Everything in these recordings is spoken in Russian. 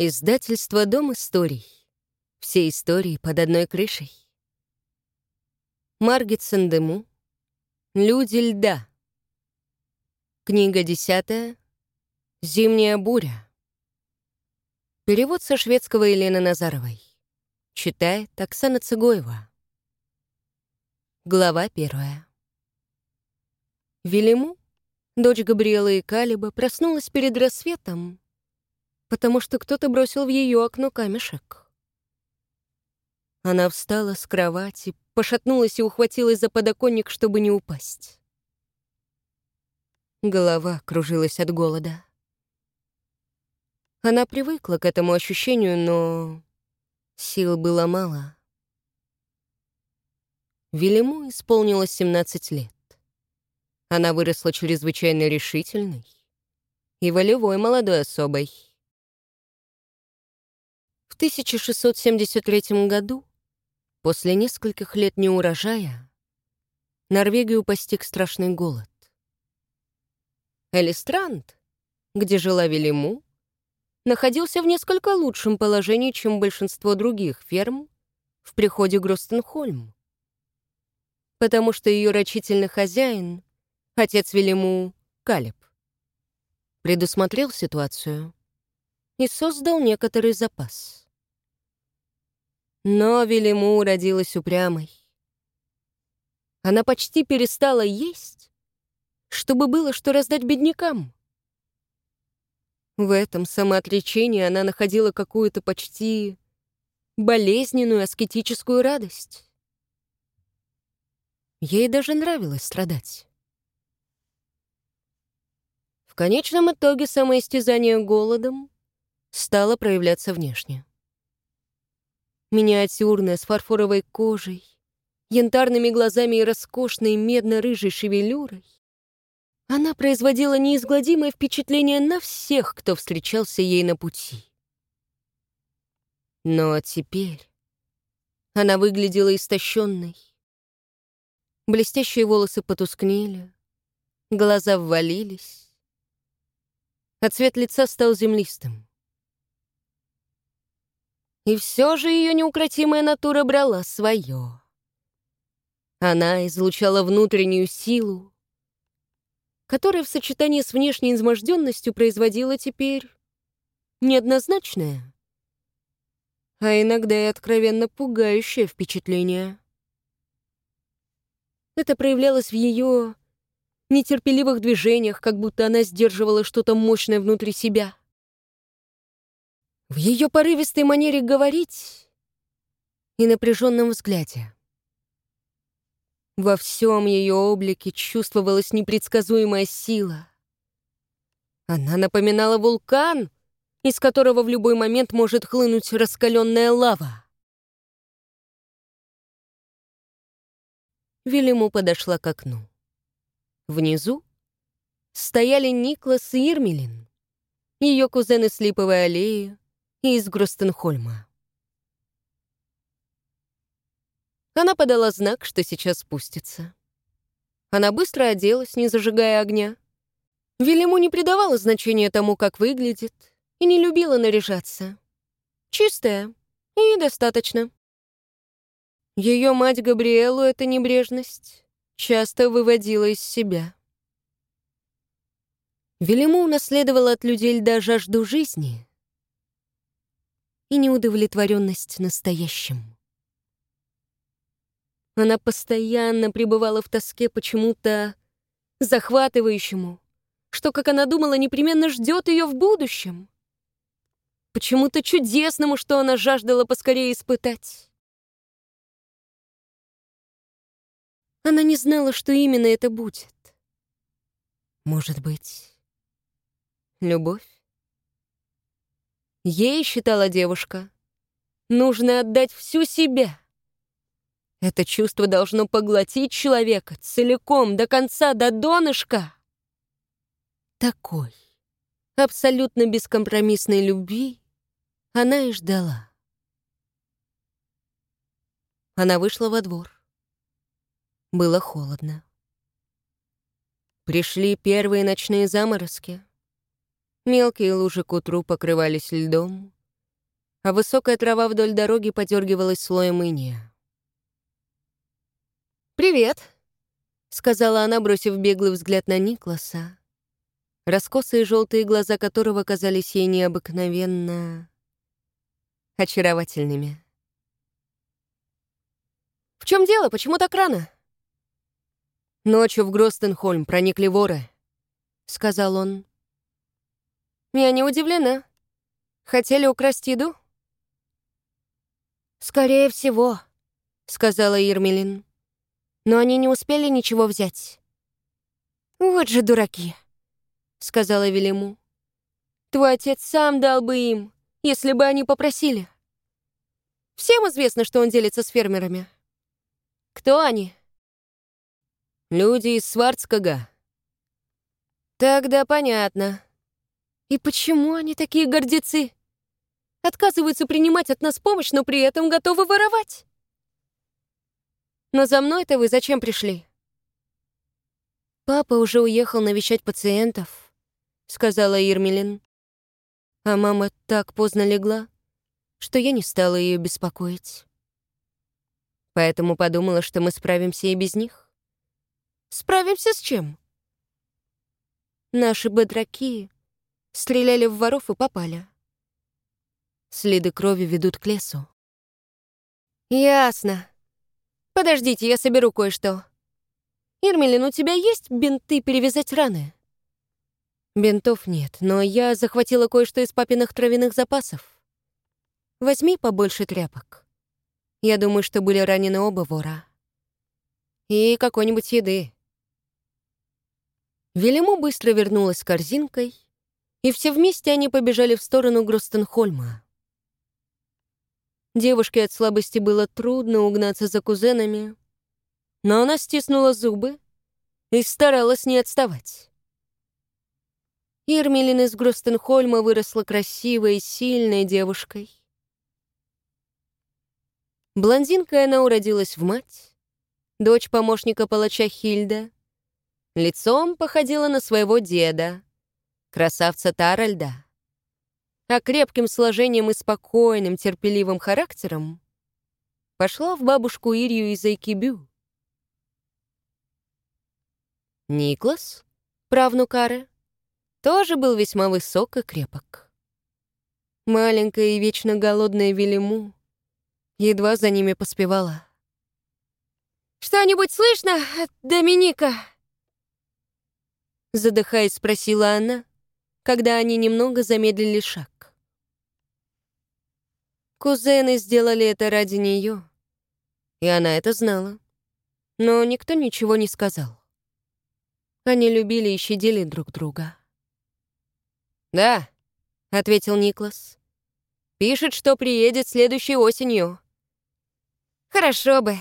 Издательство «Дом историй». Все истории под одной крышей. Маргет Сандему. Люди льда. Книга десятая. Зимняя буря. Перевод со шведского Елены Назаровой. Читает Оксана Цыгоева. Глава первая. Велиму, дочь Габриэла и Калиба, проснулась перед рассветом, потому что кто-то бросил в ее окно камешек. Она встала с кровати, пошатнулась и ухватилась за подоконник, чтобы не упасть. Голова кружилась от голода. Она привыкла к этому ощущению, но сил было мало. Велиму исполнилось 17 лет. Она выросла чрезвычайно решительной и волевой молодой особой. 1673 году, после нескольких лет неурожая, Норвегию постиг страшный голод. Элистранд, где жила Велиму, находился в несколько лучшем положении, чем большинство других ферм в приходе Гростенхольм, потому что ее рачительный хозяин, отец Велиму, Калеб, предусмотрел ситуацию и создал некоторый запас. Но Велиму родилась упрямой. Она почти перестала есть, чтобы было что раздать беднякам. В этом самоотречении она находила какую-то почти болезненную аскетическую радость. Ей даже нравилось страдать. В конечном итоге самоистязание голодом стало проявляться внешне миниатюрная, с фарфоровой кожей, янтарными глазами и роскошной медно-рыжей шевелюрой, она производила неизгладимое впечатление на всех, кто встречался ей на пути. Но теперь она выглядела истощенной. Блестящие волосы потускнели, глаза ввалились, а цвет лица стал землистым. И все же ее неукротимая натура брала свое. Она излучала внутреннюю силу, которая в сочетании с внешней изможденностью производила теперь неоднозначное, а иногда и откровенно пугающее впечатление. Это проявлялось в ее нетерпеливых движениях, как будто она сдерживала что-то мощное внутри себя в ее порывистой манере говорить и напряженном взгляде. Во всем ее облике чувствовалась непредсказуемая сила. Она напоминала вулкан, из которого в любой момент может хлынуть раскаленная лава. Велиму подошла к окну. Внизу стояли Никлас и Ирмелин, ее кузены с Липовой аллеи, из Гростенхольма. Она подала знак, что сейчас спустится. Она быстро оделась, не зажигая огня. Велиму не придавала значения тому, как выглядит, и не любила наряжаться. Чистая и достаточно. Ее мать Габриэлу эта небрежность часто выводила из себя. Велиму унаследовала от людей льда жажду жизни — и неудовлетворенность настоящим. Она постоянно пребывала в тоске почему-то захватывающему, что, как она думала, непременно ждет ее в будущем. Почему-то чудесному, что она жаждала поскорее испытать. Она не знала, что именно это будет. Может быть, любовь? Ей, считала девушка, нужно отдать всю себя. Это чувство должно поглотить человека целиком, до конца, до донышка. Такой, абсолютно бескомпромиссной любви она и ждала. Она вышла во двор. Было холодно. Пришли первые ночные заморозки. Мелкие лужи к утру покрывались льдом, а высокая трава вдоль дороги подергивалась слоем иния. «Привет», — сказала она, бросив беглый взгляд на Никласа, раскосые желтые глаза которого казались ей необыкновенно очаровательными. «В чем дело? Почему так рано?» «Ночью в Гростенхольм проникли воры», — сказал он. «Я не удивлена. Хотели украсть еду?» «Скорее всего», — сказала Ермелин. «Но они не успели ничего взять». «Вот же дураки», — сказала Велиму. «Твой отец сам дал бы им, если бы они попросили. Всем известно, что он делится с фермерами. Кто они?» «Люди из Сварцкага». «Тогда понятно. И почему они такие гордецы?» отказываются принимать от нас помощь, но при этом готовы воровать. Но за мной-то вы зачем пришли? Папа уже уехал навещать пациентов, сказала Ирмелин. А мама так поздно легла, что я не стала ее беспокоить. Поэтому подумала, что мы справимся и без них. Справимся с чем? Наши бодраки стреляли в воров и попали. Следы крови ведут к лесу. «Ясно. Подождите, я соберу кое-что. Ирмелин, у тебя есть бинты перевязать раны?» «Бинтов нет, но я захватила кое-что из папиных травяных запасов. Возьми побольше тряпок. Я думаю, что были ранены оба вора. И какой-нибудь еды». Велиму быстро вернулась с корзинкой, и все вместе они побежали в сторону Гростенхольма. Девушке от слабости было трудно угнаться за кузенами, но она стиснула зубы и старалась не отставать. Ирмелин из Гростенхольма выросла красивой и сильной девушкой. Блондинкой она уродилась в мать, дочь помощника палача Хильда. Лицом походила на своего деда, красавца Таральда а крепким сложением и спокойным, терпеливым характером пошла в бабушку Ирью из Айкибю. Никлас, правнук Ары, тоже был весьма высок и крепок. Маленькая и вечно голодная Велиму едва за ними поспевала. «Что-нибудь слышно Доминика?» Задыхаясь, спросила она, когда они немного замедлили шаг. Кузены сделали это ради нее, и она это знала. Но никто ничего не сказал. Они любили и щадили друг друга. «Да», — ответил Никлас. «Пишет, что приедет следующей осенью». «Хорошо бы.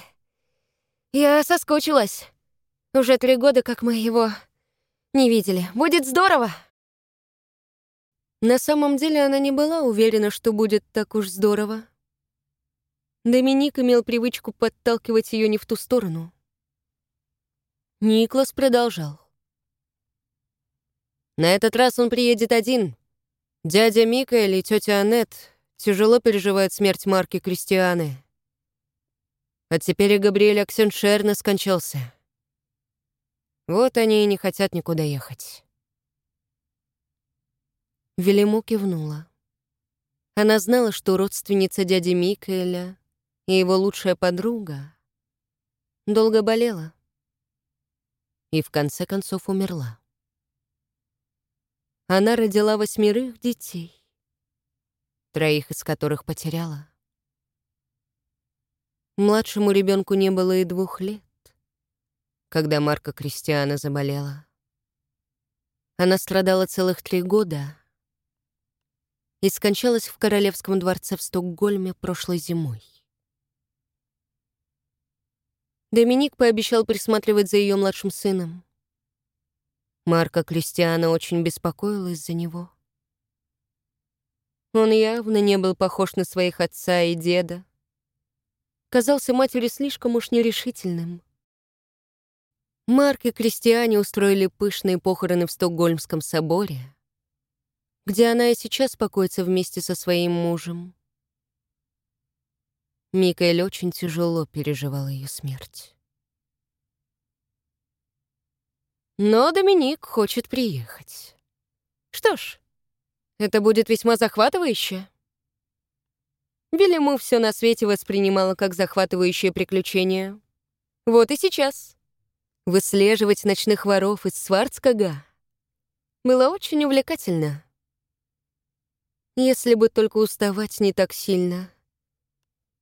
Я соскучилась. Уже три года, как мы его не видели. Будет здорово!» На самом деле она не была уверена, что будет так уж здорово. Доминик имел привычку подталкивать ее не в ту сторону. Никлас продолжал. На этот раз он приедет один. Дядя Мика или тетя Аннет тяжело переживают смерть Марки Кристианы. А теперь и Габриэль Аксеншерна скончался. Вот они и не хотят никуда ехать. Велиму кивнула. Она знала, что родственница дяди Микаэля и его лучшая подруга долго болела и в конце концов умерла. Она родила восьмерых детей, троих из которых потеряла. Младшему ребенку не было и двух лет, когда Марка Кристиана заболела. Она страдала целых три года — и скончалась в Королевском дворце в Стокгольме прошлой зимой. Доминик пообещал присматривать за ее младшим сыном. Марка Кристиана очень беспокоилась за него. Он явно не был похож на своих отца и деда. Казался матери слишком уж нерешительным. Марк и Кристиане устроили пышные похороны в Стокгольмском соборе — где она и сейчас покоится вместе со своим мужем. Микаэль очень тяжело переживал ее смерть. Но Доминик хочет приехать. Что ж, это будет весьма захватывающе. Велиму все на свете воспринимала как захватывающее приключение. Вот и сейчас. Выслеживать ночных воров из Сварцкага было очень увлекательно. Если бы только уставать не так сильно.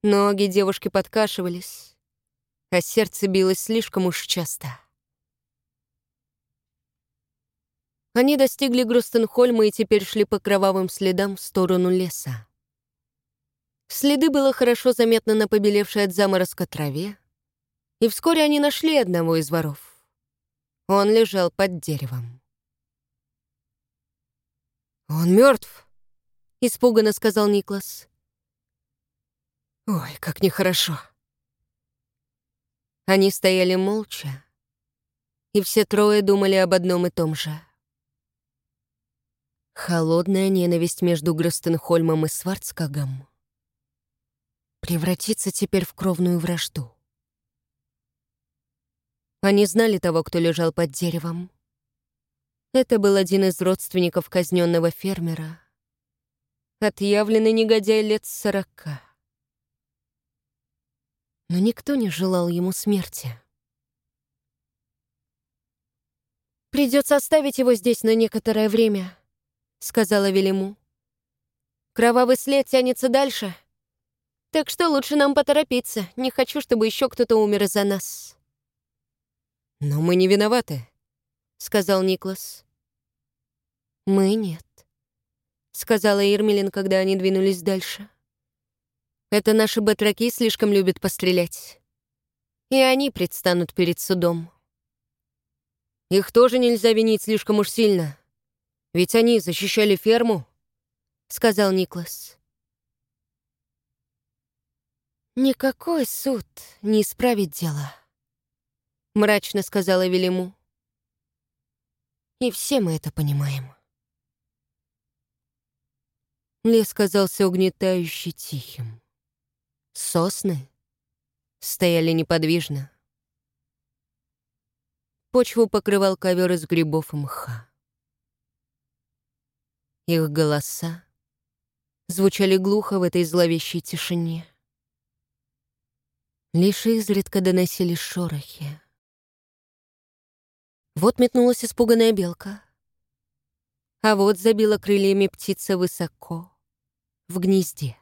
Ноги девушки подкашивались, а сердце билось слишком уж часто. Они достигли Грустенхольма и теперь шли по кровавым следам в сторону леса. Следы было хорошо заметно на побелевшей от заморозка траве, и вскоре они нашли одного из воров. Он лежал под деревом. «Он мертв, испуганно сказал Никлас. «Ой, как нехорошо». Они стояли молча, и все трое думали об одном и том же. Холодная ненависть между Гростенхольмом и Сварцкагом превратится теперь в кровную вражду. Они знали того, кто лежал под деревом. Это был один из родственников казненного фермера, отъявленный негодяй лет сорока. Но никто не желал ему смерти. «Придется оставить его здесь на некоторое время», — сказала Велиму. «Кровавый след тянется дальше, так что лучше нам поторопиться. Не хочу, чтобы еще кто-то умер из-за нас». «Но мы не виноваты», — сказал Никлас. «Мы нет», — сказала Ирмелин, когда они двинулись дальше. «Это наши батраки слишком любят пострелять. И они предстанут перед судом». «Их тоже нельзя винить слишком уж сильно», ведь они защищали ферму, сказал Никлас. Никакой суд не исправит дело, мрачно сказала Велиму. И все мы это понимаем. Лес казался угнетающе тихим. Сосны стояли неподвижно. Почву покрывал ковер из грибов и мха. Их голоса звучали глухо в этой зловещей тишине. Лишь изредка доносились шорохи. Вот метнулась испуганная белка. А вот забила крыльями птица высоко, в гнезде.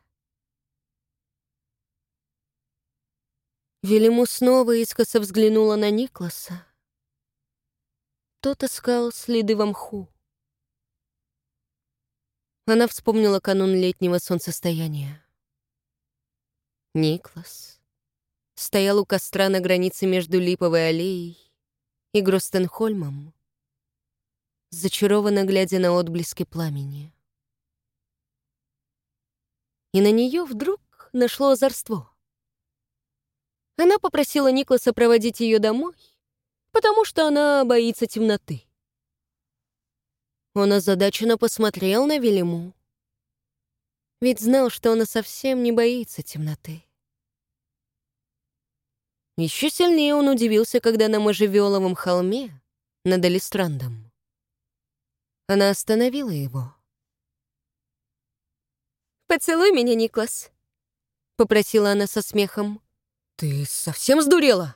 Велиму снова искоса взглянула на Никласа. Тот искал следы во мху. Она вспомнила канун летнего солнцестояния. Никлас стоял у костра на границе между Липовой аллеей и Гростенхольмом, зачарованно глядя на отблески пламени. И на нее вдруг нашло озорство. Она попросила Никласа проводить ее домой, потому что она боится темноты. Он озадаченно посмотрел на Велиму. Ведь знал, что она совсем не боится темноты. Еще сильнее он удивился, когда на Можжевеловом холме над Элистрандом она остановила его. «Поцелуй меня, Никлас», — попросила она со смехом. «Ты совсем сдурела?»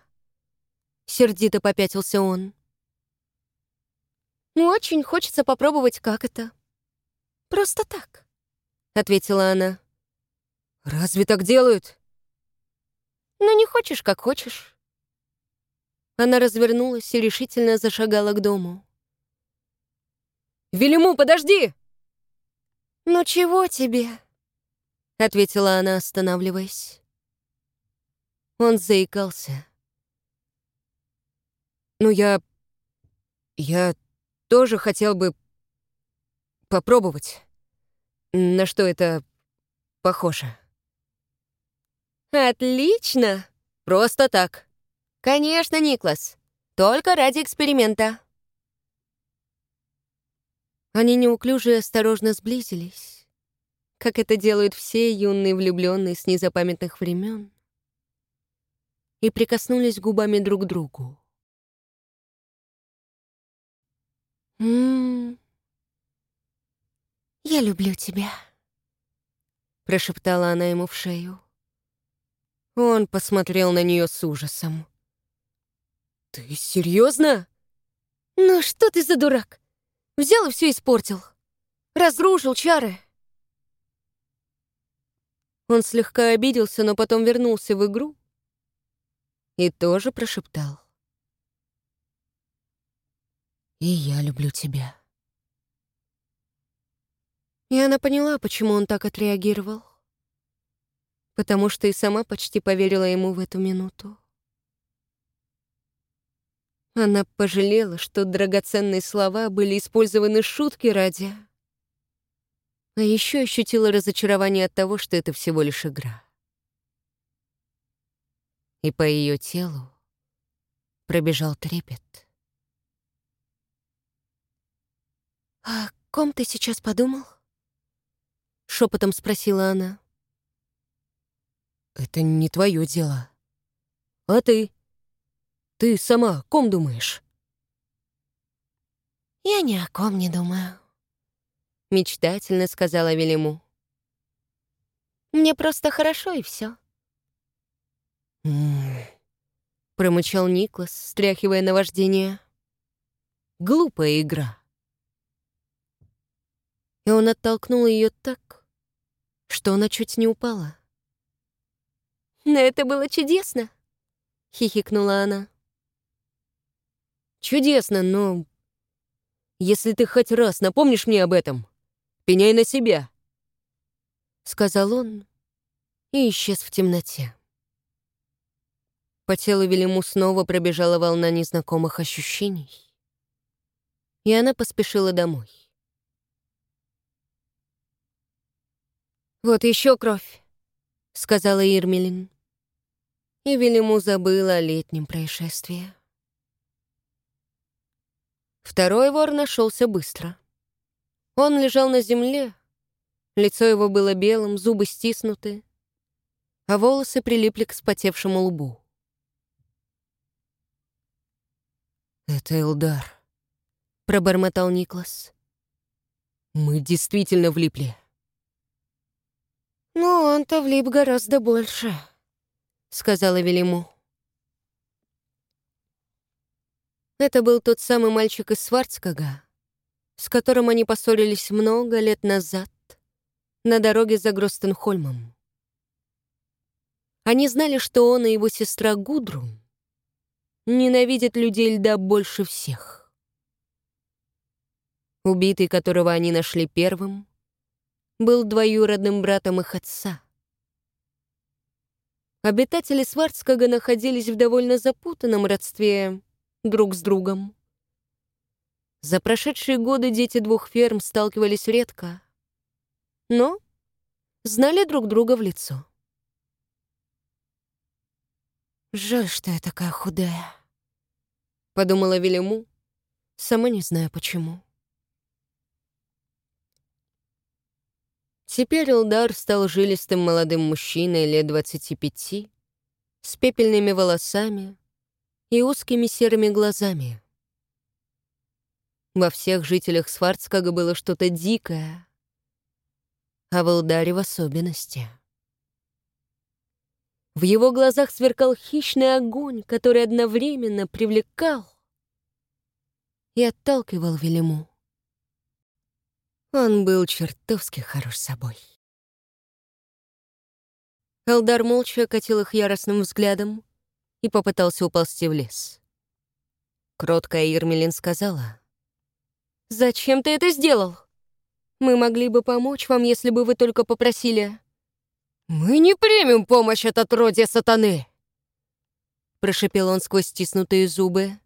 Сердито попятился он. «Очень хочется попробовать, как это. Просто так», — ответила она. «Разве так делают?» «Ну, не хочешь, как хочешь». Она развернулась и решительно зашагала к дому. «Велиму, подожди!» «Ну чего тебе?» — ответила она, останавливаясь. Он заикался. «Ну, я... я тоже хотел бы попробовать, на что это похоже. Отлично! Просто так. Конечно, Никлас. Только ради эксперимента. Они неуклюже и осторожно сблизились, как это делают все юные влюбленные с незапамятных времен, и прикоснулись губами друг к другу. «М -м -м, «Я люблю тебя», — прошептала она ему в шею. Он посмотрел на нее с ужасом. «Ты серьезно? «Ну что ты за дурак? Взял и все испортил. Разрушил чары». Он слегка обиделся, но потом вернулся в игру и тоже прошептал. «И я люблю тебя». И она поняла, почему он так отреагировал. Потому что и сама почти поверила ему в эту минуту. Она пожалела, что драгоценные слова были использованы шутки ради. А еще ощутила разочарование от того, что это всего лишь игра. И по ее телу пробежал трепет. «О ком ты сейчас подумал?» Шепотом спросила она. «Это не твое дело. А ты? Ты сама о ком думаешь?» «Я ни о ком не думаю», — мечтательно сказала Велиму. «Мне просто хорошо, и все. промычал Никлас, стряхивая наваждение. «Глупая игра». И он оттолкнул ее так, что она чуть не упала. «Но это было чудесно!» — хихикнула она. «Чудесно, но... Если ты хоть раз напомнишь мне об этом, пеняй на себя!» Сказал он и исчез в темноте. По телу Велиму снова пробежала волна незнакомых ощущений, и она поспешила домой. «Вот еще кровь», — сказала Ирмелин. И Велиму забыла о летнем происшествии. Второй вор нашелся быстро. Он лежал на земле, лицо его было белым, зубы стиснуты, а волосы прилипли к спотевшему лбу. «Это Элдар», — пробормотал Никлас. «Мы действительно влипли». «Ну, он-то влип гораздо больше», — сказала Велиму. Это был тот самый мальчик из Сварцкага, с которым они поссорились много лет назад на дороге за Гростенхольмом. Они знали, что он и его сестра Гудрун ненавидят людей льда больше всех. Убитый, которого они нашли первым, был двоюродным братом их отца. Обитатели Сварцкага находились в довольно запутанном родстве друг с другом. За прошедшие годы дети двух ферм сталкивались редко, но знали друг друга в лицо. «Жаль, что я такая худая», — подумала Велиму, сама не зная почему. Теперь Элдар стал жилистым молодым мужчиной лет 25, с пепельными волосами и узкими серыми глазами. Во всех жителях Сварцкага было что-то дикое, а в Элдаре в особенности. В его глазах сверкал хищный огонь, который одновременно привлекал и отталкивал Велиму. Он был чертовски хорош собой. Элдар молча окатил их яростным взглядом и попытался уползти в лес. Кроткая Ермелин сказала. «Зачем ты это сделал? Мы могли бы помочь вам, если бы вы только попросили». «Мы не примем помощь от отродья сатаны!» Прошипел он сквозь стиснутые зубы.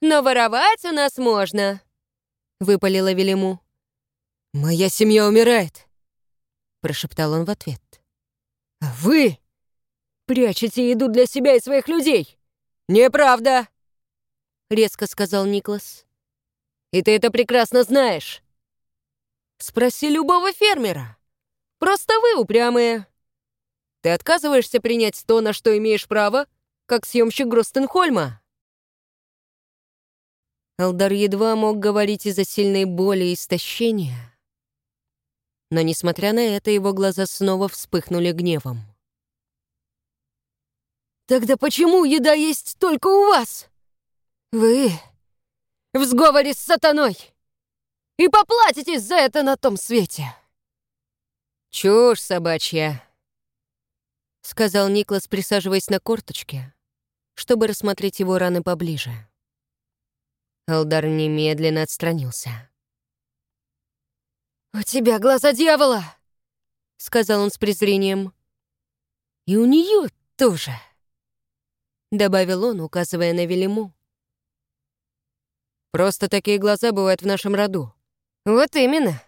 «Но воровать у нас можно!» — выпалила Велиму. «Моя семья умирает!» — прошептал он в ответ. «А вы прячете еду для себя и своих людей! Неправда!» — резко сказал Никлас. «И ты это прекрасно знаешь!» Спроси любого фермера. Просто вы упрямые. Ты отказываешься принять то, на что имеешь право, как съемщик Гростенхольма. Алдар едва мог говорить из-за сильной боли и истощения. Но, несмотря на это, его глаза снова вспыхнули гневом. «Тогда почему еда есть только у вас? Вы в сговоре с сатаной и поплатитесь за это на том свете!» «Чушь собачья», — сказал Никлас, присаживаясь на корточке, чтобы рассмотреть его раны поближе. Алдар немедленно отстранился. «У тебя глаза дьявола!» — сказал он с презрением. «И у нее тоже!» — добавил он, указывая на Велиму. «Просто такие глаза бывают в нашем роду». «Вот именно.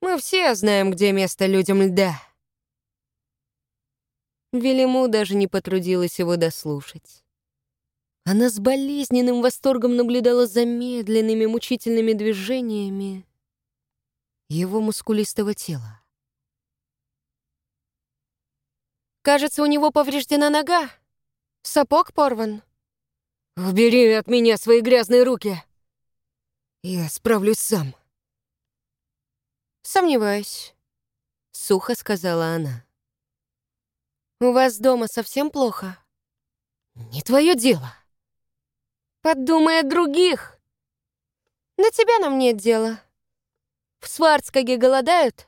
Мы все знаем, где место людям льда». Велиму даже не потрудилась его дослушать. Она с болезненным восторгом наблюдала за медленными мучительными движениями его мускулистого тела. «Кажется, у него повреждена нога. Сапог порван». «Убери от меня свои грязные руки. Я справлюсь сам». «Сомневаюсь», — сухо сказала она. «У вас дома совсем плохо?» «Не твое дело». «Подумай о других!» «На тебя нам нет дела. В Сварцкаге голодают?»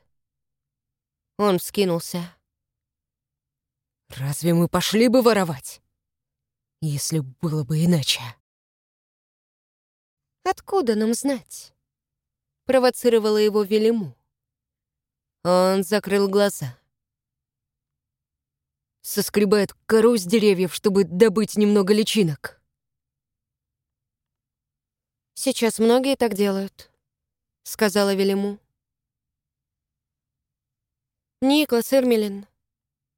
Он вскинулся. «Разве мы пошли бы воровать? Если было бы иначе?» «Откуда нам знать?» Провоцировала его Велиму. Он закрыл глаза. Соскребает кору с деревьев, чтобы добыть немного личинок. «Сейчас многие так делают», — сказала Велиму. «Никлас, Ирмелин,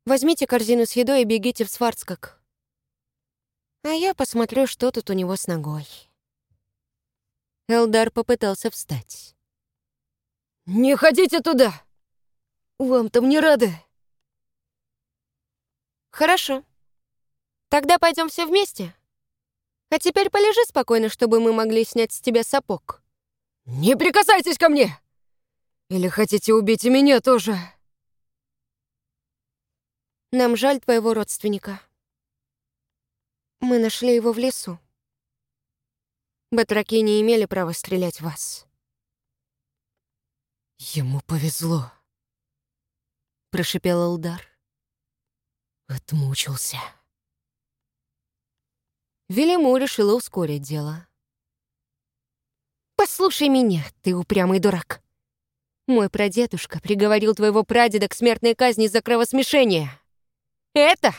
возьмите корзину с едой и бегите в Сварцкак. А я посмотрю, что тут у него с ногой». Элдар попытался встать. «Не ходите туда! Вам там не рады!» «Хорошо. Тогда пойдем все вместе?» А теперь полежи спокойно, чтобы мы могли снять с тебя сапог». «Не прикасайтесь ко мне! Или хотите убить и меня тоже?» «Нам жаль твоего родственника. Мы нашли его в лесу. Батраки не имели права стрелять в вас». «Ему повезло», — прошипел Алдар. Отмучился. Велиму решила ускорить дело. «Послушай меня, ты упрямый дурак. Мой прадедушка приговорил твоего прадеда к смертной казни за кровосмешение. Это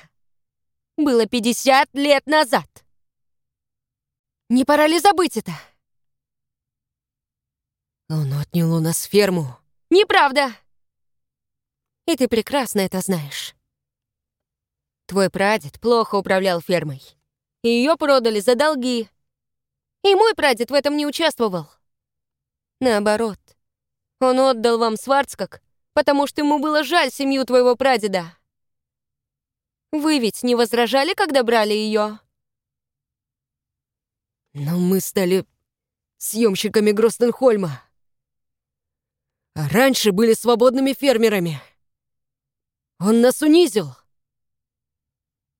было 50 лет назад. Не пора ли забыть это?» Он отнял у нас ферму. «Неправда! И ты прекрасно это знаешь. Твой прадед плохо управлял фермой ее продали за долги. И мой прадед в этом не участвовал. Наоборот, он отдал вам Сварцкак, потому что ему было жаль семью твоего прадеда. Вы ведь не возражали, когда брали ее? Но мы стали съемщиками Гростенхольма. А раньше были свободными фермерами. Он нас унизил.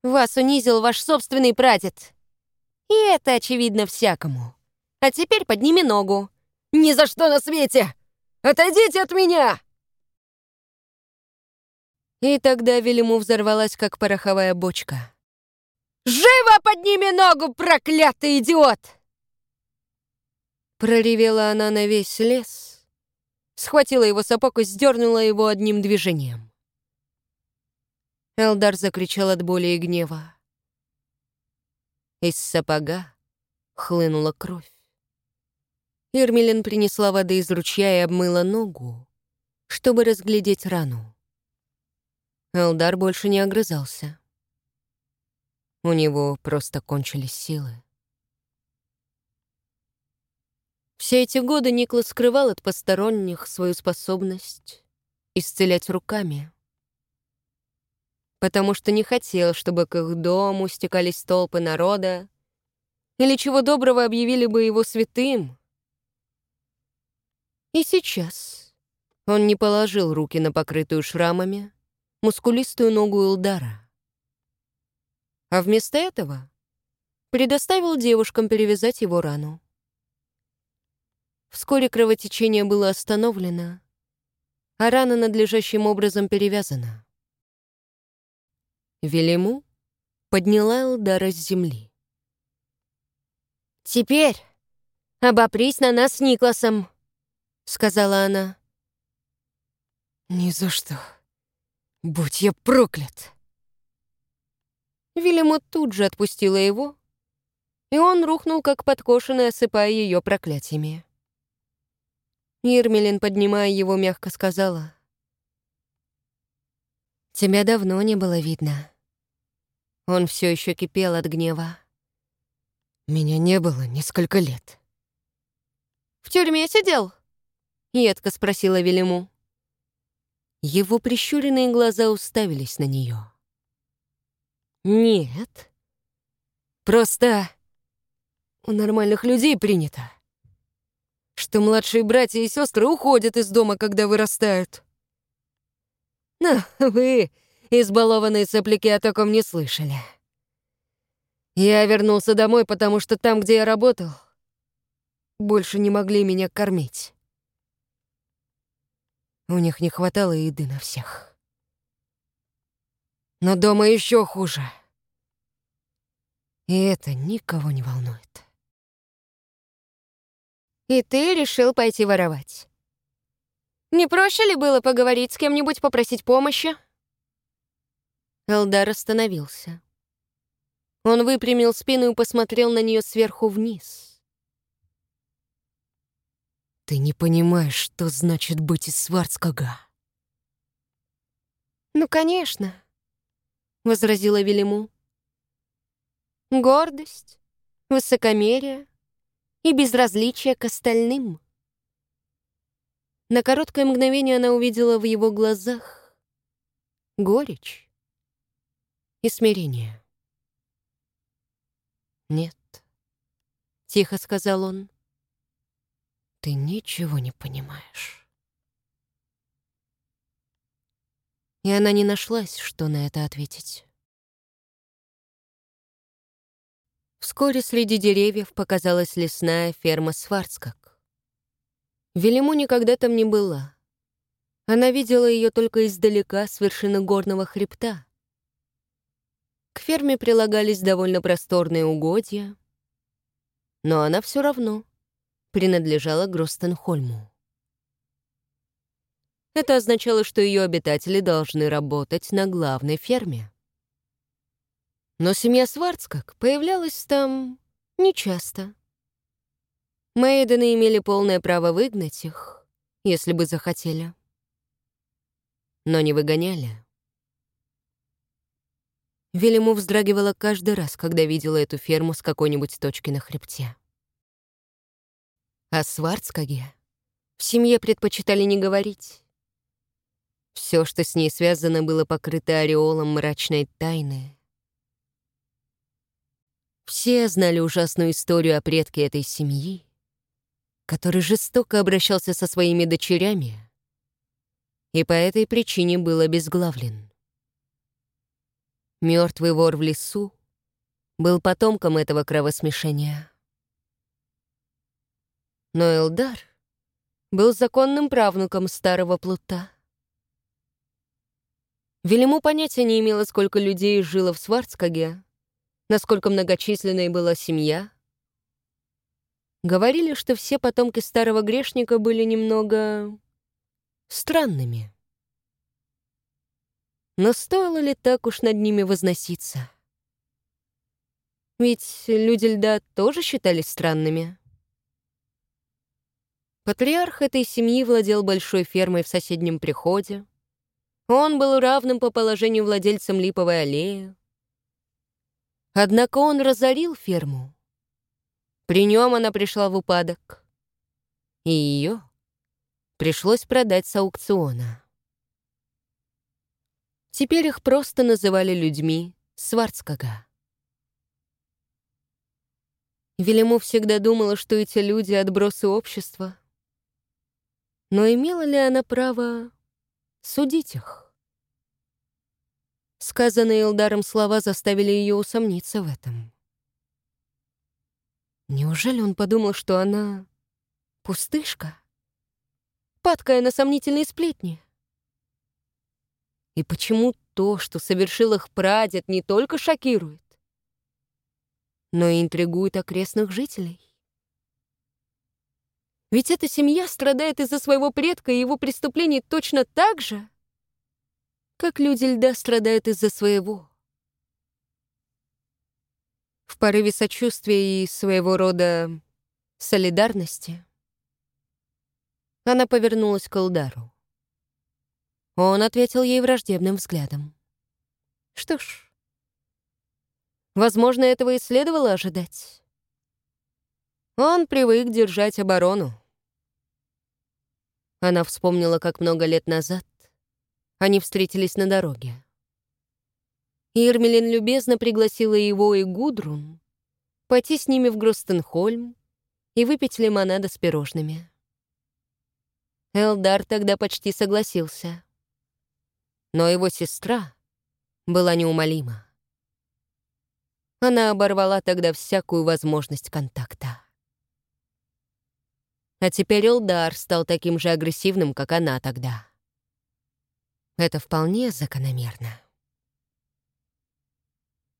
Вас унизил ваш собственный прадед. И это очевидно всякому. А теперь подними ногу. Ни за что на свете! Отойдите от меня!» И тогда Велиму взорвалась, как пороховая бочка. «Живо подними ногу, проклятый идиот!» Проревела она на весь лес, схватила его сапог и сдернула его одним движением. Элдар закричал от боли и гнева. Из сапога хлынула кровь. Ирмелин принесла воды из ручья и обмыла ногу, чтобы разглядеть рану. Элдар больше не огрызался. У него просто кончились силы. Все эти годы Никлас скрывал от посторонних свою способность исцелять руками, потому что не хотел, чтобы к их дому стекались толпы народа, или чего доброго объявили бы его святым. И сейчас он не положил руки на покрытую шрамами мускулистую ногу Илдара, а вместо этого предоставил девушкам перевязать его рану. Вскоре кровотечение было остановлено, а рана надлежащим образом перевязана. Велиму подняла Элдара с земли. «Теперь обопрись на нас с Никласом», — сказала она. «Ни за что. Будь я проклят!» Велиму тут же отпустила его, и он рухнул, как подкошенный, осыпая ее проклятиями. Ирмелин, поднимая его, мягко сказала. «Тебя давно не было видно». Он все еще кипел от гнева. «Меня не было несколько лет». «В тюрьме сидел?» — едко спросила Велиму. Его прищуренные глаза уставились на нее. «Нет. Просто у нормальных людей принято что младшие братья и сестры уходят из дома, когда вырастают. Но вы, избалованные сопляки, о таком не слышали. Я вернулся домой, потому что там, где я работал, больше не могли меня кормить. У них не хватало еды на всех. Но дома еще хуже. И это никого не волнует. И ты решил пойти воровать. Не проще ли было поговорить с кем-нибудь, попросить помощи? Элдар остановился. Он выпрямил спину и посмотрел на нее сверху вниз. «Ты не понимаешь, что значит быть из Сварцкага?» «Ну, конечно», — возразила Велиму. «Гордость, высокомерие, и безразличие к остальным. На короткое мгновение она увидела в его глазах горечь и смирение. «Нет», — тихо сказал он, — «ты ничего не понимаешь». И она не нашлась, что на это ответить. Вскоре среди деревьев показалась лесная ферма Сварцкак. Велиму никогда там не была. Она видела ее только издалека, с вершины горного хребта. К ферме прилагались довольно просторные угодья, но она все равно принадлежала Гростенхольму. Это означало, что ее обитатели должны работать на главной ферме. Но семья Сварцкак появлялась там нечасто. Мейдены имели полное право выгнать их, если бы захотели. Но не выгоняли. Велиму вздрагивала каждый раз, когда видела эту ферму с какой-нибудь точки на хребте. О Сварцкаге в семье предпочитали не говорить. Все, что с ней связано, было покрыто ореолом мрачной тайны, все знали ужасную историю о предке этой семьи, который жестоко обращался со своими дочерями и по этой причине был обезглавлен. Мертвый вор в лесу был потомком этого кровосмешения. Но Элдар был законным правнуком старого плута. Велиму понятия не имела, сколько людей жило в Сварцкаге, насколько многочисленной была семья. Говорили, что все потомки старого грешника были немного странными. Но стоило ли так уж над ними возноситься? Ведь люди льда тоже считались странными. Патриарх этой семьи владел большой фермой в соседнем приходе. Он был равным по положению владельцем липовой аллеи. Однако он разорил ферму. При нем она пришла в упадок. и ее пришлось продать с аукциона. Теперь их просто называли людьми Сварцкага. Велиму всегда думала, что эти люди — отбросы общества. Но имела ли она право судить их? Сказанные Илдаром слова заставили ее усомниться в этом. Неужели он подумал, что она пустышка? Падкая на сомнительные сплетни? И почему то, что совершил их прадед, не только шокирует, но и интригует окрестных жителей? Ведь эта семья страдает из-за своего предка и его преступлений точно так же, как люди льда страдают из-за своего. В порыве сочувствия и своего рода солидарности она повернулась к Элдару. Он ответил ей враждебным взглядом. Что ж, возможно, этого и следовало ожидать. Он привык держать оборону. Она вспомнила, как много лет назад они встретились на дороге. Ирмелин любезно пригласила его и Гудрун пойти с ними в Гростенхольм и выпить лимонада с пирожными. Элдар тогда почти согласился. Но его сестра была неумолима. Она оборвала тогда всякую возможность контакта. А теперь Элдар стал таким же агрессивным, как она тогда. Это вполне закономерно.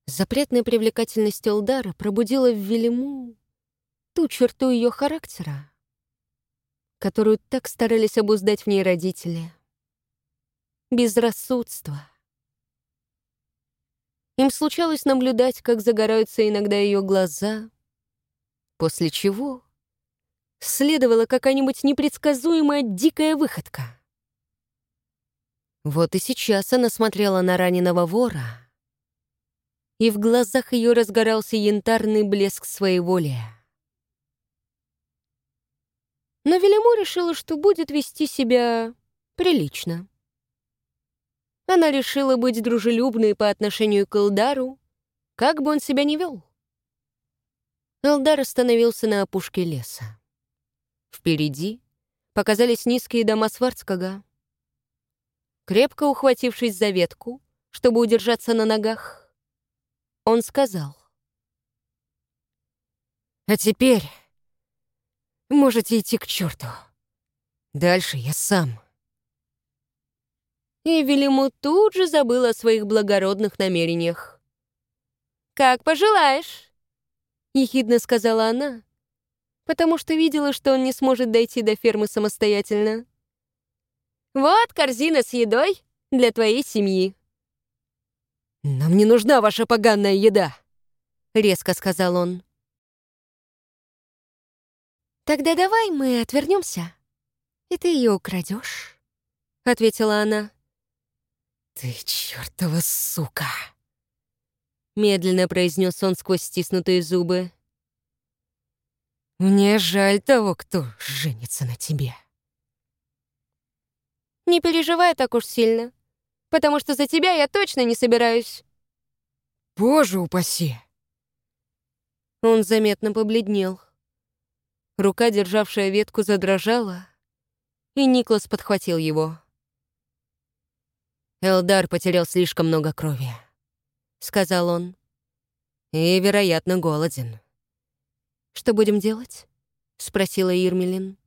Запретная привлекательность Элдара пробудила в Велиму ту черту ее характера, которую так старались обуздать в ней родители — безрассудство. Им случалось наблюдать, как загораются иногда ее глаза, после чего следовала какая-нибудь непредсказуемая дикая выходка. Вот и сейчас она смотрела на раненого вора, и в глазах ее разгорался янтарный блеск своеволия. Но Велиму решила, что будет вести себя прилично. Она решила быть дружелюбной по отношению к Элдару, как бы он себя ни вел. Элдар остановился на опушке леса. Впереди показались низкие дома Сварцкага. Крепко ухватившись за ветку, чтобы удержаться на ногах, он сказал. «А теперь можете идти к черту. Дальше я сам» и Велиму тут же забыл о своих благородных намерениях. «Как пожелаешь», — ехидно сказала она, потому что видела, что он не сможет дойти до фермы самостоятельно. «Вот корзина с едой для твоей семьи». «Нам не нужна ваша поганая еда», — резко сказал он. «Тогда давай мы отвернемся, и ты ее украдешь», — ответила она. «Ты чертова сука!» Медленно произнес он сквозь стиснутые зубы. «Мне жаль того, кто женится на тебе». «Не переживай так уж сильно, потому что за тебя я точно не собираюсь». «Боже упаси!» Он заметно побледнел. Рука, державшая ветку, задрожала, и Никлас подхватил его. Элдар потерял слишком много крови», — сказал он. «И, вероятно, голоден». «Что будем делать?» — спросила Ирмелин.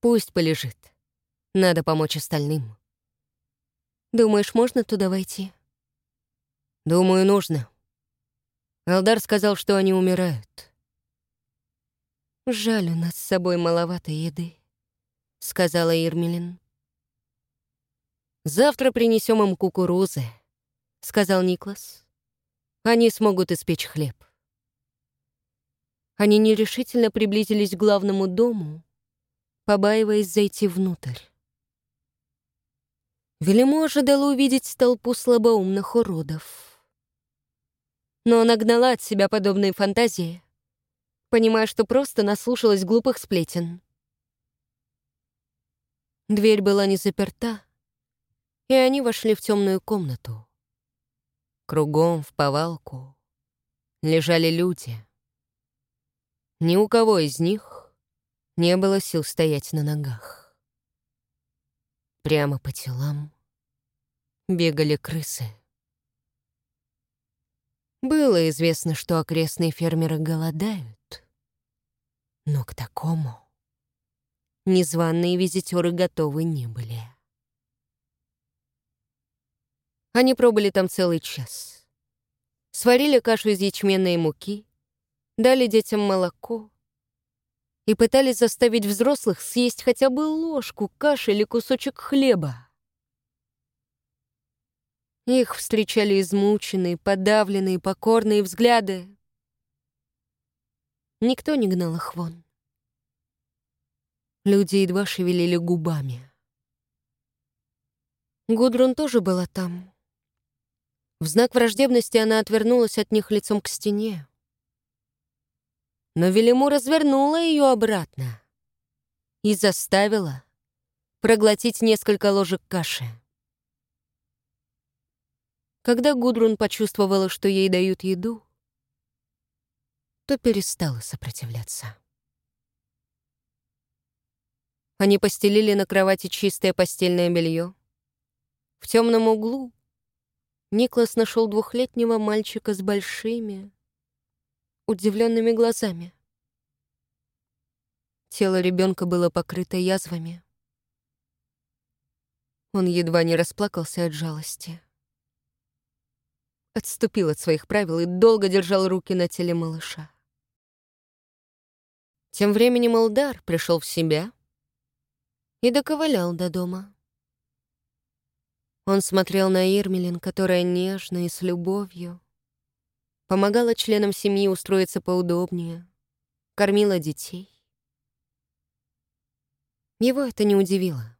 «Пусть полежит. Надо помочь остальным». «Думаешь, можно туда войти?» «Думаю, нужно». Элдар сказал, что они умирают. «Жаль, у нас с собой маловато еды», — сказала Ирмелин. «Завтра принесем им кукурузы», — сказал Никлас. «Они смогут испечь хлеб». Они нерешительно приблизились к главному дому, побаиваясь зайти внутрь. Велимо ожидала увидеть толпу слабоумных уродов. Но она гнала от себя подобные фантазии, понимая, что просто наслушалась глупых сплетен. Дверь была не заперта, и они вошли в темную комнату. Кругом, в повалку, лежали люди. Ни у кого из них не было сил стоять на ногах. Прямо по телам бегали крысы. Было известно, что окрестные фермеры голодают. Но к такому незваные визитеры готовы не были. Они пробыли там целый час. Сварили кашу из ячменной муки, дали детям молоко и пытались заставить взрослых съесть хотя бы ложку каши или кусочек хлеба. Их встречали измученные, подавленные, покорные взгляды. Никто не гнал их вон. Люди едва шевелили губами. Гудрун тоже была там. В знак враждебности она отвернулась от них лицом к стене. Но Велиму развернула ее обратно и заставила проглотить несколько ложек каши. Когда Гудрун почувствовала, что ей дают еду, то перестала сопротивляться. Они постелили на кровати чистое постельное белье. В темном углу Никлас нашел двухлетнего мальчика с большими, удивленными глазами. Тело ребенка было покрыто язвами. Он едва не расплакался от жалости отступил от своих правил и долго держал руки на теле малыша. Тем временем Элдар пришел в себя и доковылял до дома. Он смотрел на Ирмелин, которая нежно и с любовью помогала членам семьи устроиться поудобнее, кормила детей. Его это не удивило.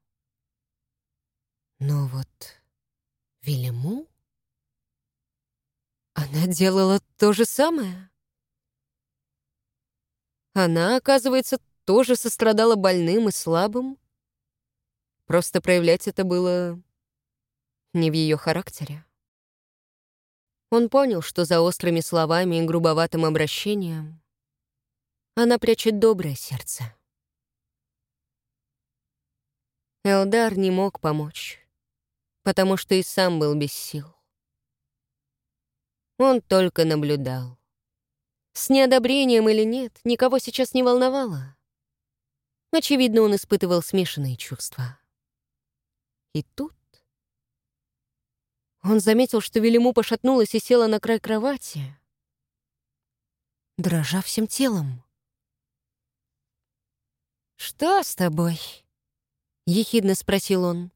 Но вот Велиму она делала то же самое. Она, оказывается, тоже сострадала больным и слабым. Просто проявлять это было не в ее характере. Он понял, что за острыми словами и грубоватым обращением она прячет доброе сердце. Элдар не мог помочь, потому что и сам был без сил. Он только наблюдал. С неодобрением или нет, никого сейчас не волновало. Очевидно, он испытывал смешанные чувства. И тут он заметил, что Велиму пошатнулась и села на край кровати, дрожа всем телом. «Что с тобой?» — ехидно спросил он.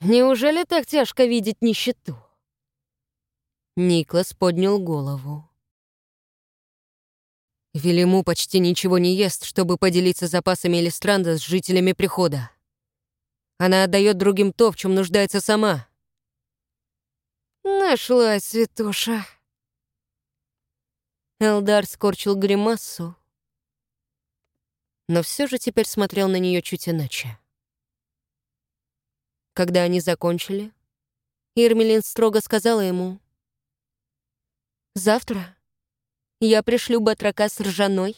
«Неужели так тяжко видеть нищету?» Никлас поднял голову. Велиму почти ничего не ест, чтобы поделиться запасами Элистранда с жителями прихода. Она отдает другим то, в чем нуждается сама. Нашла святоша. Элдар скорчил гримасу, но все же теперь смотрел на нее чуть иначе. Когда они закончили, Ирмелин строго сказала ему, Завтра я пришлю батрака с ржаной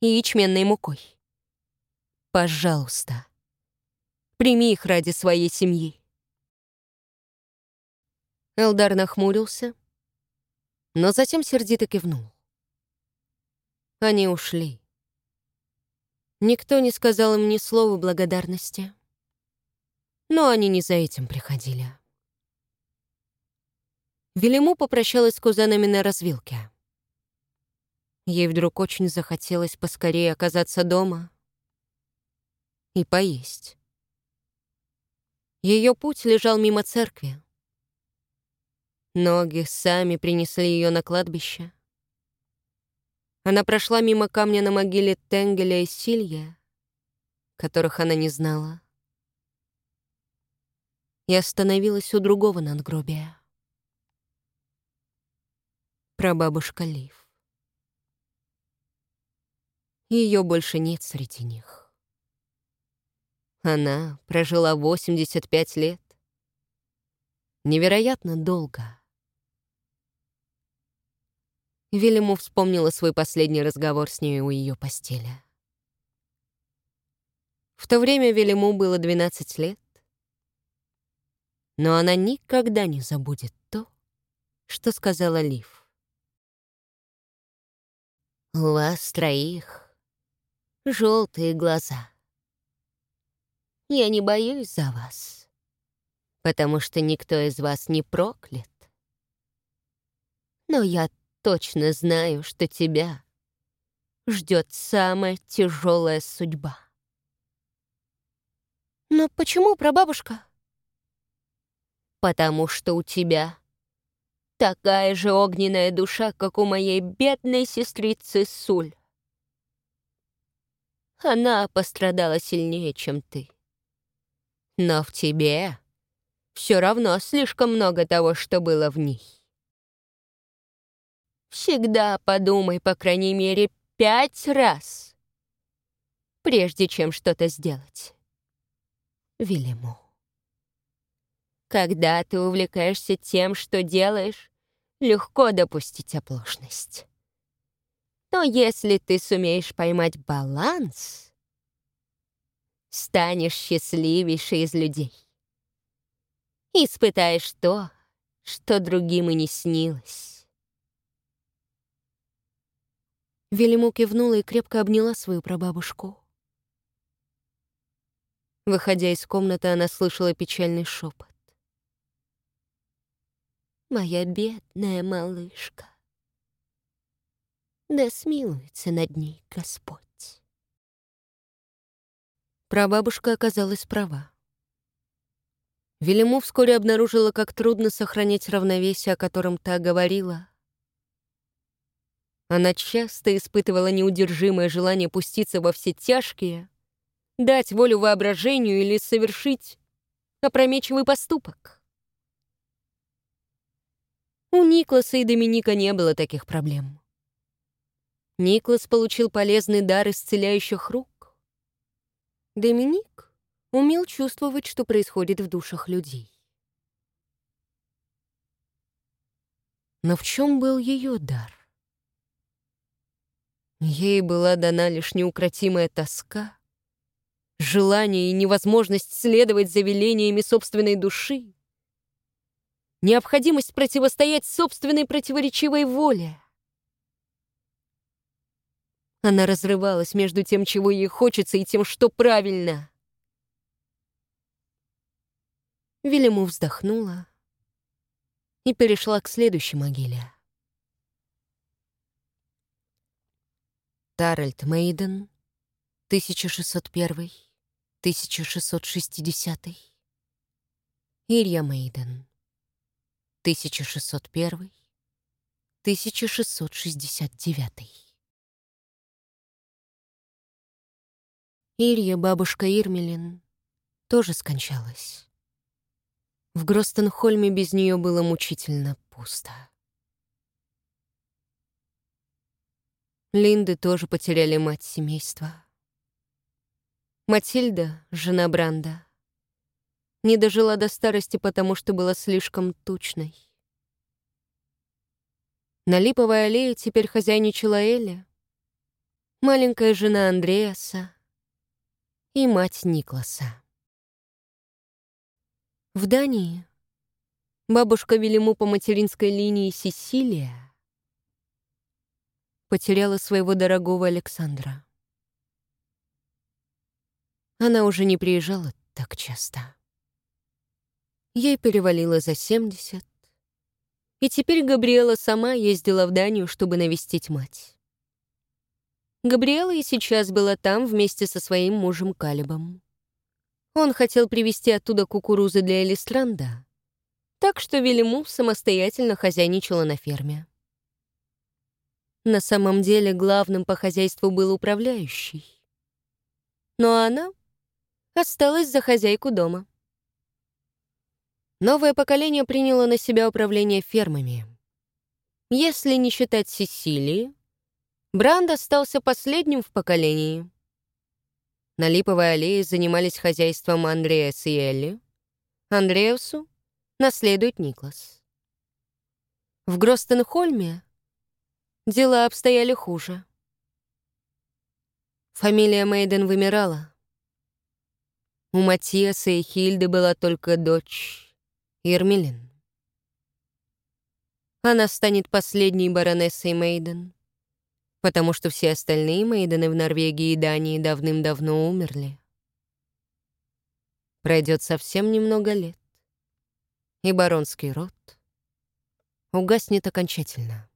и ячменной мукой. Пожалуйста, прими их ради своей семьи. Элдар нахмурился, но затем сердито кивнул. Они ушли. Никто не сказал им ни слова благодарности. Но они не за этим приходили. Велиму попрощалась с кузенами на развилке. Ей вдруг очень захотелось поскорее оказаться дома и поесть. Ее путь лежал мимо церкви. Ноги сами принесли ее на кладбище. Она прошла мимо камня на могиле Тенгеля и Силья, которых она не знала, и остановилась у другого надгробия прабабушка Лив. Ее больше нет среди них. Она прожила 85 лет. Невероятно долго. Вильяму вспомнила свой последний разговор с ней у ее постели. В то время Велиму было 12 лет, но она никогда не забудет то, что сказала Лив. «У вас троих желтые глаза. Я не боюсь за вас, потому что никто из вас не проклят. Но я точно знаю, что тебя ждет самая тяжелая судьба. Но почему, прабабушка? Потому что у тебя такая же огненная душа, как у моей бедной сестрицы Суль. Она пострадала сильнее, чем ты. Но в тебе все равно слишком много того, что было в ней. Всегда подумай, по крайней мере, пять раз, прежде чем что-то сделать. Вильяму. Когда ты увлекаешься тем, что делаешь, легко допустить оплошность. Но если ты сумеешь поймать баланс, станешь счастливейшей из людей. Испытаешь то, что другим и не снилось. Велиму кивнула и крепко обняла свою прабабушку. Выходя из комнаты, она слышала печальный шепот. «Моя бедная малышка, да смилуется над ней Господь». Прабабушка оказалась права. Велиму вскоре обнаружила, как трудно сохранять равновесие, о котором та говорила. Она часто испытывала неудержимое желание пуститься во все тяжкие, дать волю воображению или совершить опрометчивый поступок. У Никласа и Доминика не было таких проблем. Никлас получил полезный дар исцеляющих рук. Доминик умел чувствовать, что происходит в душах людей. Но в чем был ее дар? Ей была дана лишь неукротимая тоска, желание и невозможность следовать за велениями собственной души, необходимость противостоять собственной противоречивой воле. Она разрывалась между тем, чего ей хочется, и тем, что правильно. Вильяму вздохнула и перешла к следующей могиле. Таральд Мейден, 1601, 1660. Илья Мейден, 1601, 1669. Илья, бабушка Ирмелин, тоже скончалась. В Гростенхольме без нее было мучительно пусто. Линды тоже потеряли мать семейства. Матильда, жена Бранда, не дожила до старости, потому что была слишком тучной. На Липовой аллее теперь хозяйничала Эля, маленькая жена Андреаса и мать Никласа. В Дании бабушка Велиму по материнской линии Сесилия потеряла своего дорогого Александра. Она уже не приезжала так часто. Ей перевалило за 70, и теперь Габриэла сама ездила в Данию, чтобы навестить мать. Габриэла и сейчас была там вместе со своим мужем Калибом. Он хотел привезти оттуда кукурузы для Элистранда, так что Велиму самостоятельно хозяйничала на ферме. На самом деле главным по хозяйству был управляющий. Но она осталась за хозяйку дома. Новое поколение приняло на себя управление фермами. Если не считать Сесилии, Бранд остался последним в поколении. На Липовой аллее занимались хозяйством Андреас и Элли. Андреасу наследует Никлас. В Гростенхольме дела обстояли хуже. Фамилия Мейден вымирала. У Матиаса и Хильды была только дочь Ермилин. Она станет последней баронессой Мейден, потому что все остальные Мейдены в Норвегии и Дании давным-давно умерли. Пройдет совсем немного лет, и баронский род угаснет окончательно.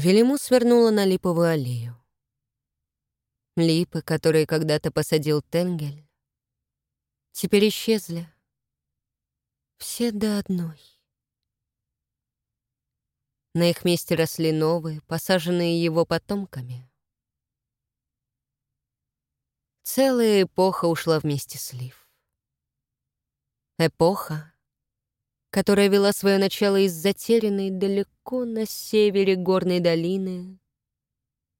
Велиму свернула на липовую аллею. Липы, которые когда-то посадил Тенгель, теперь исчезли. Все до одной. На их месте росли новые, посаженные его потомками. Целая эпоха ушла вместе с Лив. Эпоха, которая вела свое начало из затерянной далеко на севере горной долины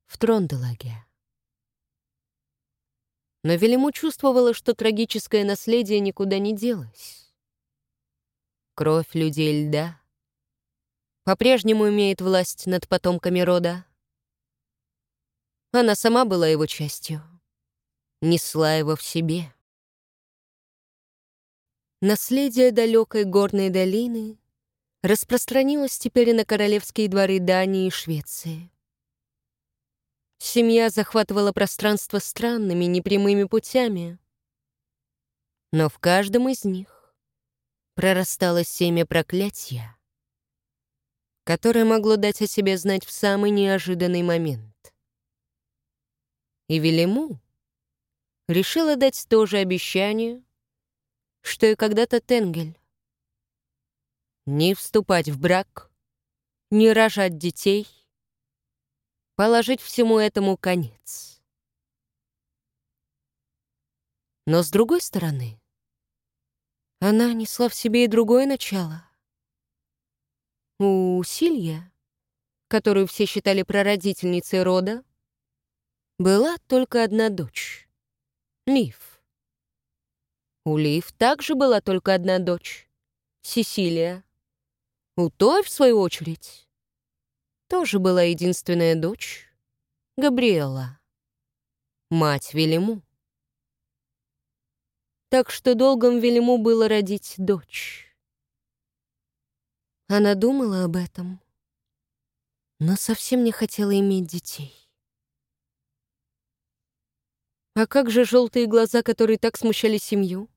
в Тронделаге. Но Велиму чувствовала, что трагическое наследие никуда не делось. Кровь людей льда по-прежнему имеет власть над потомками рода. Она сама была его частью, несла его в себе. Наследие далекой горной долины распространилось теперь и на королевские дворы Дании и Швеции. Семья захватывала пространство странными, непрямыми путями, но в каждом из них прорастало семя проклятия, которое могло дать о себе знать в самый неожиданный момент. И Велиму решила дать то же обещание, что и когда-то Тенгель. Не вступать в брак, не рожать детей, положить всему этому конец. Но с другой стороны, она несла в себе и другое начало. У Силья, которую все считали прародительницей рода, была только одна дочь — Лив. У Лив также была только одна дочь — Сесилия. У той, в свою очередь, тоже была единственная дочь — Габриэла, мать Велиму. Так что долгом Велиму было родить дочь. Она думала об этом, но совсем не хотела иметь детей. А как же желтые глаза, которые так смущали семью?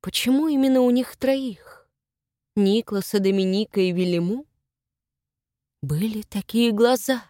Почему именно у них троих, Никласа, Доминика и Велиму, были такие глаза?